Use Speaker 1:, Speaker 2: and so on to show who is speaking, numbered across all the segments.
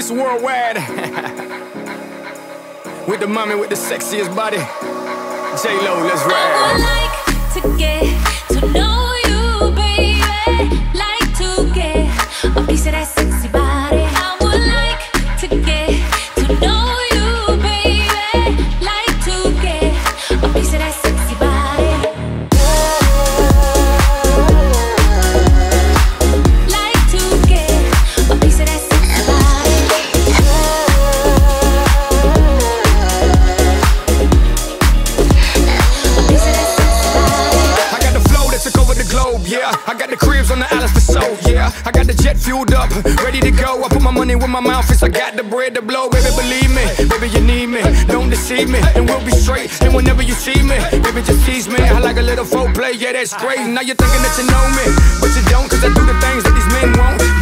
Speaker 1: Mr. Worldwide. with the mommy with the sexiest body. J Lo, let's ride.
Speaker 2: I would like to get to know you,
Speaker 1: yeah. I got the cribs on the islands for so, yeah. I got the jet fueled up, ready to go. I put my money where my mouth is. I got the bread to blow, baby. Believe me, baby, you need me. Don't deceive me, and we'll be straight. And whenever you see me, baby, just tease me. I like a little foreplay, yeah, that's great. Now you're thinking that you know me, but you don't, cause I do the things that these men won't.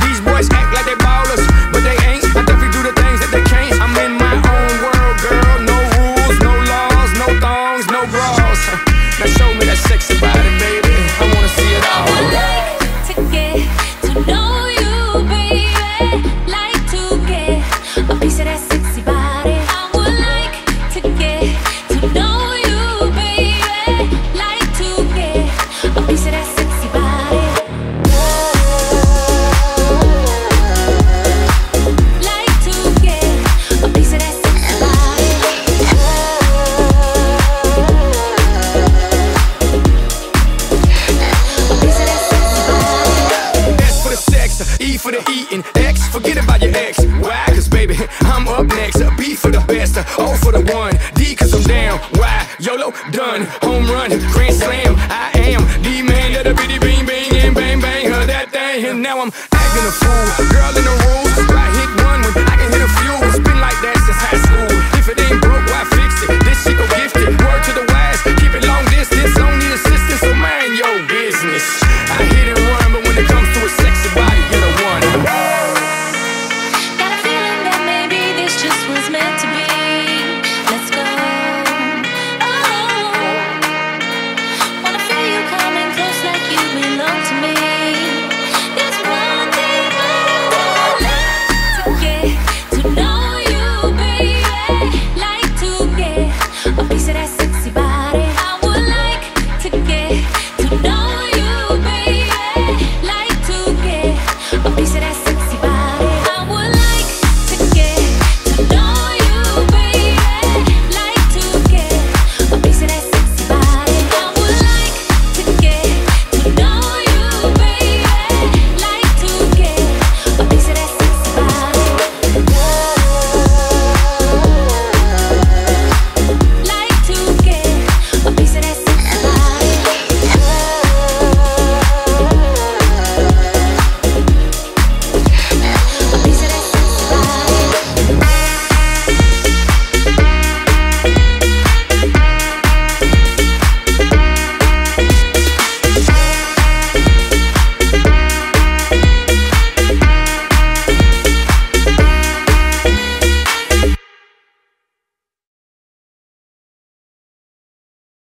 Speaker 1: X, forget about your ex. Why? Cause baby, I'm up next. B for the best, O for the one, D cause I'm down. Why? YOLO, done, home run, grand slam. I am the man that a bitty bing bing and bang bang. Heard that thing, and now I'm acting a fool. Girl in the room,